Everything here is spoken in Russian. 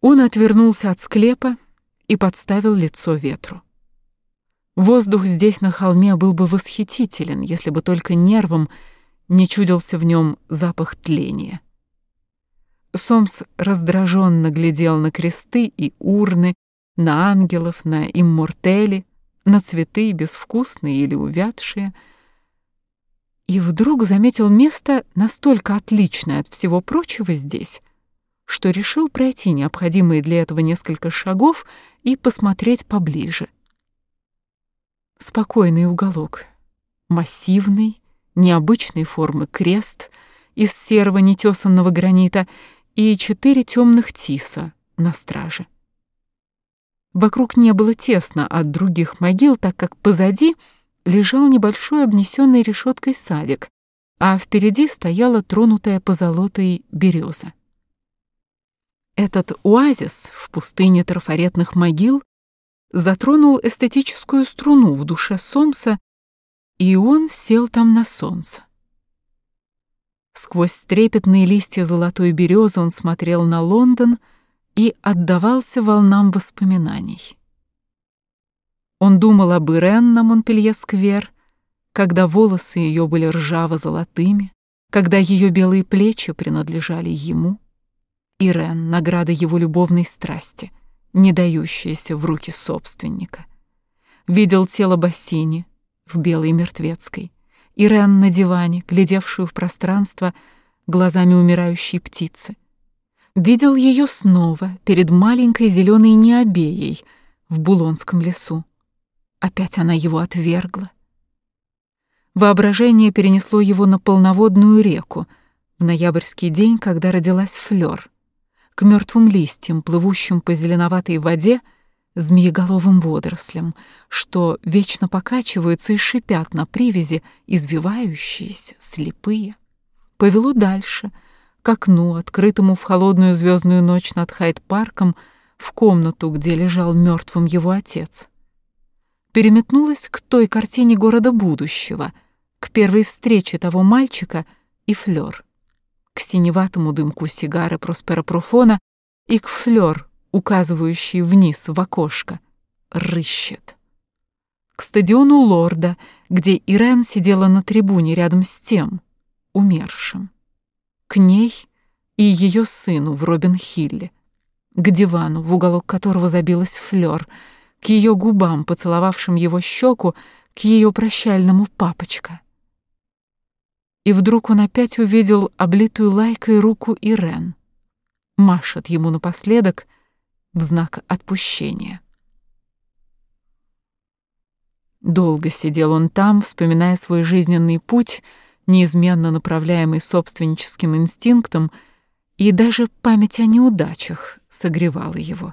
Он отвернулся от склепа и подставил лицо ветру. Воздух здесь на холме был бы восхитителен, если бы только нервом не чудился в нем запах тления. Сомс раздраженно глядел на кресты и урны, на ангелов, на иммортели, на цветы, безвкусные или увядшие, и вдруг заметил место настолько отличное от всего прочего здесь, что решил пройти необходимые для этого несколько шагов и посмотреть поближе. Спокойный уголок, массивный, необычной формы крест из серого нетесанного гранита и четыре темных тиса на страже. Вокруг не было тесно от других могил, так как позади лежал небольшой обнесенный решеткой садик, а впереди стояла тронутая позолотой береза. Этот оазис в пустыне трафаретных могил затронул эстетическую струну в душе Сомса, и он сел там на солнце. Сквозь трепетные листья золотой березы он смотрел на Лондон и отдавался волнам воспоминаний. Он думал об Ирен на Монпелье-сквер, когда волосы ее были ржаво-золотыми, когда ее белые плечи принадлежали ему — Ирен — награда его любовной страсти, не дающаяся в руки собственника. Видел тело Бассини в белой мертвецкой, Ирен на диване, глядевшую в пространство глазами умирающей птицы. Видел ее снова перед маленькой зеленой необеей в Булонском лесу. Опять она его отвергла. Воображение перенесло его на полноводную реку в ноябрьский день, когда родилась Флёр к мертвым листьям, плывущим по зеленоватой воде, змееголовым водорослям, что вечно покачиваются и шипят на привязи, извивающиеся, слепые. Повело дальше, к окну, открытому в холодную звездную ночь над Хайд-парком, в комнату, где лежал мертвым его отец. Переметнулась к той картине города будущего, к первой встрече того мальчика и Флёр к синеватому дымку сигары Проспера Пруфона и к флёр, указывающий вниз в окошко, рыщет. К стадиону Лорда, где Ирен сидела на трибуне рядом с тем, умершим. К ней и ее сыну в Робин-Хилле, к дивану, в уголок которого забилась флёр, к ее губам, поцеловавшим его щеку, к ее прощальному папочка — и вдруг он опять увидел облитую лайкой руку Ирен. Машет ему напоследок в знак отпущения. Долго сидел он там, вспоминая свой жизненный путь, неизменно направляемый собственническим инстинктом, и даже память о неудачах согревала его.